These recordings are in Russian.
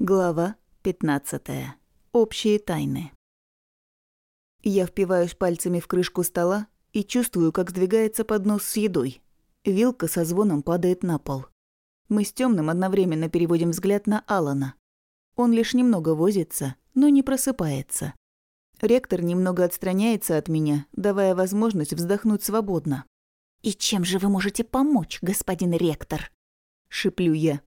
Глава 15. Общие тайны. Я впиваюсь пальцами в крышку стола и чувствую, как сдвигается поднос с едой. Вилка со звоном падает на пол. Мы с темным одновременно переводим взгляд на Алана. Он лишь немного возится, но не просыпается. Ректор немного отстраняется от меня, давая возможность вздохнуть свободно. «И чем же вы можете помочь, господин ректор?» – шиплю я.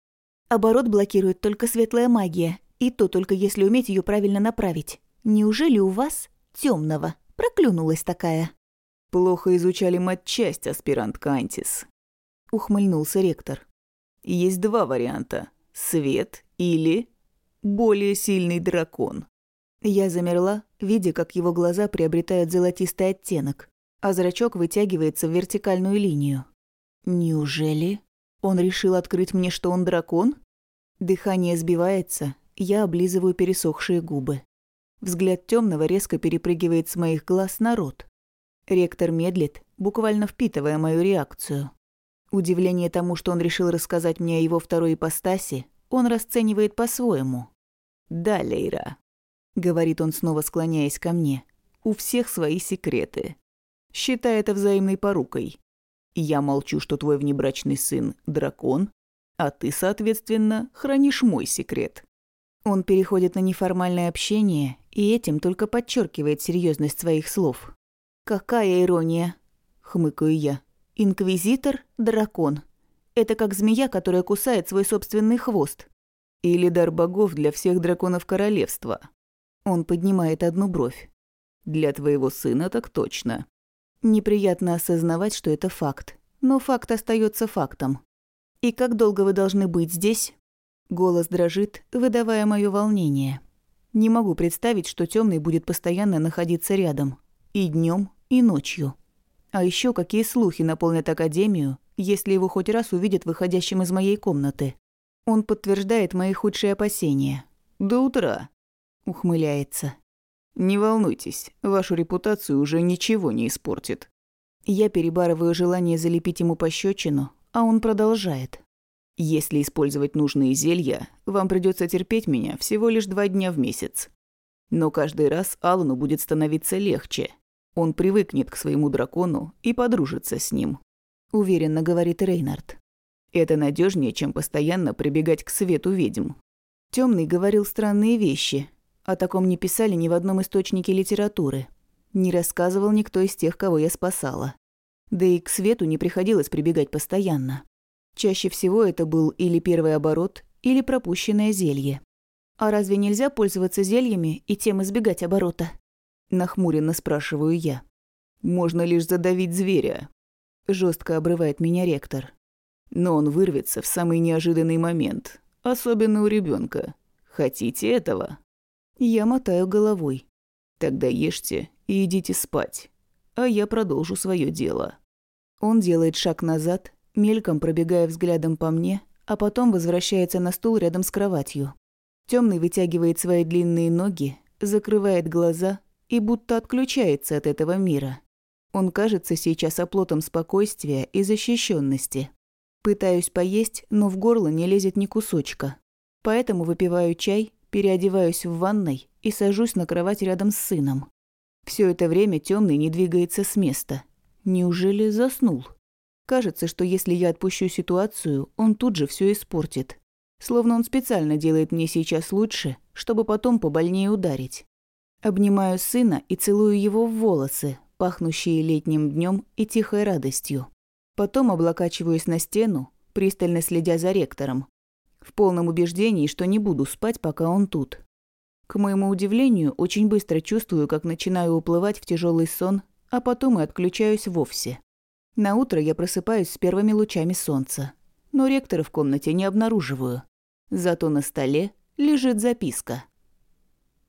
Оборот блокирует только светлая магия, и то только если уметь ее правильно направить. Неужели у вас, темного, проклюнулась такая? Плохо изучали матчасть, аспирант Кантис. Ухмыльнулся ректор. Есть два варианта. Свет или более сильный дракон. Я замерла, видя, как его глаза приобретают золотистый оттенок, а зрачок вытягивается в вертикальную линию. Неужели он решил открыть мне, что он дракон? Дыхание сбивается, я облизываю пересохшие губы. Взгляд темного резко перепрыгивает с моих глаз на рот. Ректор медлит, буквально впитывая мою реакцию. Удивление тому, что он решил рассказать мне о его второй ипостаси, он расценивает по-своему. «Да, Лейра», — говорит он, снова склоняясь ко мне, — «у всех свои секреты. Считай это взаимной порукой. Я молчу, что твой внебрачный сын — дракон, а ты, соответственно, хранишь мой секрет». Он переходит на неформальное общение и этим только подчеркивает серьезность своих слов. «Какая ирония!» – хмыкаю я. «Инквизитор – дракон. Это как змея, которая кусает свой собственный хвост». «Или дар богов для всех драконов королевства». Он поднимает одну бровь. «Для твоего сына так точно». Неприятно осознавать, что это факт. Но факт остается фактом. «И как долго вы должны быть здесь?» Голос дрожит, выдавая мое волнение. Не могу представить, что темный будет постоянно находиться рядом. И днем, и ночью. А еще какие слухи наполнят Академию, если его хоть раз увидят выходящим из моей комнаты. Он подтверждает мои худшие опасения. «До утра», — ухмыляется. «Не волнуйтесь, вашу репутацию уже ничего не испортит». Я перебарываю желание залепить ему пощечину, а он продолжает. «Если использовать нужные зелья, вам придется терпеть меня всего лишь два дня в месяц. Но каждый раз Алану будет становиться легче. Он привыкнет к своему дракону и подружится с ним», – уверенно говорит Рейнард. «Это надежнее, чем постоянно прибегать к свету ведьм». Темный говорил странные вещи. О таком не писали ни в одном источнике литературы. Не рассказывал никто из тех, кого я спасала. Да и к свету не приходилось прибегать постоянно. Чаще всего это был или первый оборот, или пропущенное зелье. А разве нельзя пользоваться зельями и тем избегать оборота? Нахмуренно спрашиваю я. Можно лишь задавить зверя. Жестко обрывает меня ректор. Но он вырвется в самый неожиданный момент, особенно у ребенка. Хотите этого? Я мотаю головой. Тогда ешьте и идите спать, а я продолжу свое дело. Он делает шаг назад, мельком пробегая взглядом по мне, а потом возвращается на стул рядом с кроватью. Темный вытягивает свои длинные ноги, закрывает глаза и будто отключается от этого мира. Он кажется сейчас оплотом спокойствия и защищенности. Пытаюсь поесть, но в горло не лезет ни кусочка. Поэтому выпиваю чай, переодеваюсь в ванной и сажусь на кровать рядом с сыном. Все это время темный не двигается с места – Неужели заснул? Кажется, что если я отпущу ситуацию, он тут же все испортит. Словно он специально делает мне сейчас лучше, чтобы потом побольнее ударить. Обнимаю сына и целую его в волосы, пахнущие летним днем и тихой радостью. Потом облокачиваюсь на стену, пристально следя за ректором. В полном убеждении, что не буду спать, пока он тут. К моему удивлению, очень быстро чувствую, как начинаю уплывать в тяжелый сон а потом и отключаюсь вовсе. На утро я просыпаюсь с первыми лучами солнца, но ректора в комнате не обнаруживаю. Зато на столе лежит записка.